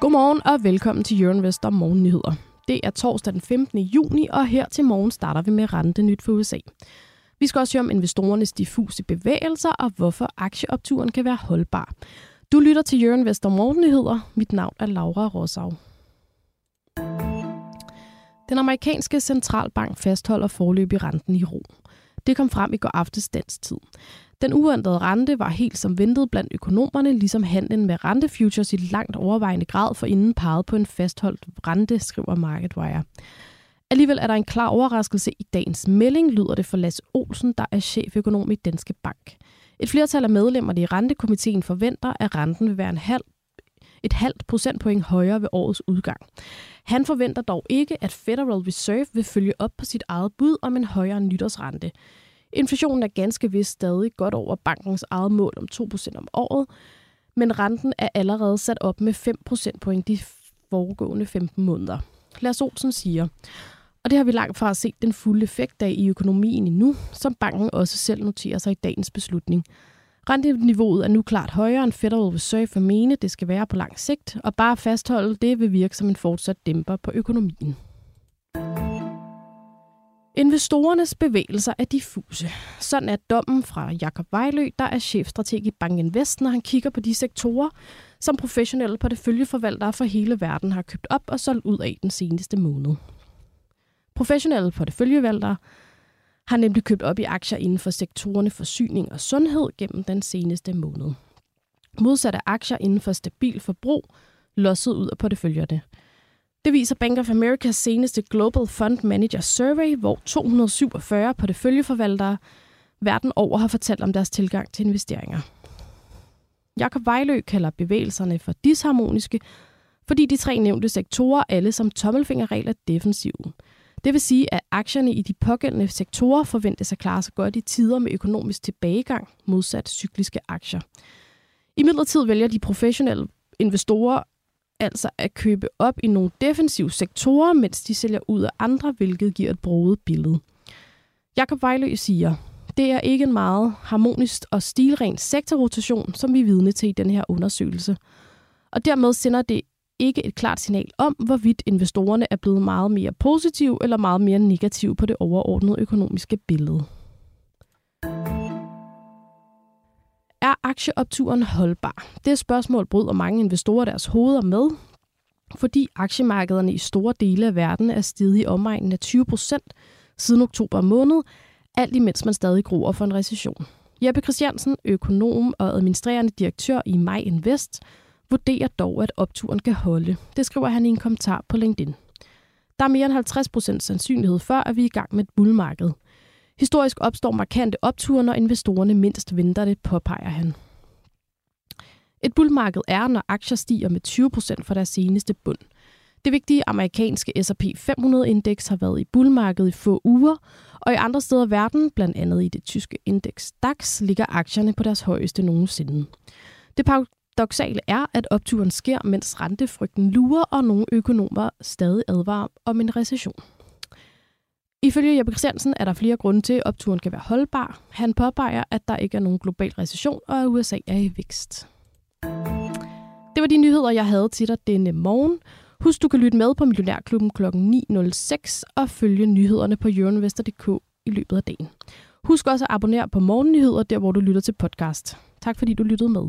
Godmorgen og velkommen til Jørgen Vester Morgennyheder. Det er torsdag den 15. juni, og her til morgen starter vi med rente nyt for USA. Vi skal også høre om investorernes diffuse bevægelser og hvorfor aktieopturen kan være holdbar. Du lytter til Jørgen Vester Morgennyheder. Mit navn er Laura Rosau. Den amerikanske centralbank fastholder forløb i renten i ro. Det kom frem i går aftes dansk tid. Den uændrede rente var helt som ventet blandt økonomerne, ligesom handlen med rentefutures i langt overvejende grad for inden peget på en fastholdt rente, skriver MarketWire. Alligevel er der en klar overraskelse i dagens melding, lyder det for Lasse Olsen, der er cheføkonom i Danske Bank. Et flertal af medlemmerne i rentekomiteen forventer, at renten vil være en halv et halvt procentpoint højere ved årets udgang. Han forventer dog ikke, at Federal Reserve vil følge op på sit eget bud om en højere nytårsrente. Inflationen er ganske vist stadig godt over bankens eget mål om 2% om året, men renten er allerede sat op med 5 procentpoint de foregående 15 måneder. Lars Olsen siger, og det har vi langt fra set den fulde effekt af i økonomien endnu, som banken også selv noterer sig i dagens beslutning. Renteniveauet er nu klart højere end Federal Reserve for mene, det skal være på lang sigt, og bare fastholde det vil virke som en fortsat dæmper på økonomien. Investorernes bevægelser er diffuse. Sådan er dommen fra Jakob Vejlø, der er chefstrateg i Bank Invest, når han kigger på de sektorer, som professionelle porteføljeforvaltere for hele verden har købt op og solgt ud af den seneste måned. Professionelle porteføljeforvaltere har nemlig købt op i aktier inden for sektorerne forsyning og sundhed gennem den seneste måned. Modsatte aktier inden for stabil forbrug losset ud af porteføljerne. Det viser Bank of Americas seneste Global Fund Manager Survey, hvor 247 porteføljeforvaltere verden over har fortalt om deres tilgang til investeringer. Jakob Vejlø kalder bevægelserne for disharmoniske, fordi de tre nævnte sektorer alle som tommelfingerregel er defensive. Det vil sige, at aktierne i de pågældende sektorer forventes at klare sig godt i tider med økonomisk tilbagegang modsat cykliske aktier. I midlertid vælger de professionelle investorer altså at købe op i nogle defensive sektorer, mens de sælger ud af andre, hvilket giver et broget billede. Jakob Vejlø siger, det er ikke en meget harmonisk og stilren sektorrotation, som vi er vidne til i den her undersøgelse. Og dermed sender det ikke et klart signal om, hvorvidt investorerne er blevet meget mere positive eller meget mere negative på det overordnede økonomiske billede. Er aktieopturen holdbar? Det spørgsmål bryder mange investorer deres hoveder med, fordi aktiemarkederne i store dele af verden er steget i omegnen af 20 procent siden oktober måned, alt imens man stadig gruer for en recession. Jeppe Christiansen, økonom og administrerende direktør i Maj Invest, vurderer dog, at opturen kan holde. Det skriver han i en kommentar på LinkedIn. Der er mere end 50% sandsynlighed for, at vi er i gang med et bullmarked. Historisk opstår markante opture, når investorerne mindst venter det, påpeger han. Et bullmarked er, når aktier stiger med 20% fra deres seneste bund. Det vigtige amerikanske S&P 500-indeks har været i bullmarkedet i få uger, og i andre steder i verden, blandt andet i det tyske indeks DAX, ligger aktierne på deres højeste nogensinde. Det paradoxale er, at opturen sker, mens rentefrygten lurer, og nogle økonomer stadig advarer om en recession. Ifølge Jeppe Christiansen er der flere grunde til, at opturen kan være holdbar. Han påpeger, at der ikke er nogen global recession, og at USA er i vækst. Det var de nyheder, jeg havde til dig denne morgen. Husk, du kan lytte med på Millionærklubben kl. 9.06 og følge nyhederne på euroinvestor.dk i løbet af dagen. Husk også at abonnere på Morgennyheder, der hvor du lytter til podcast. Tak fordi du lyttede med.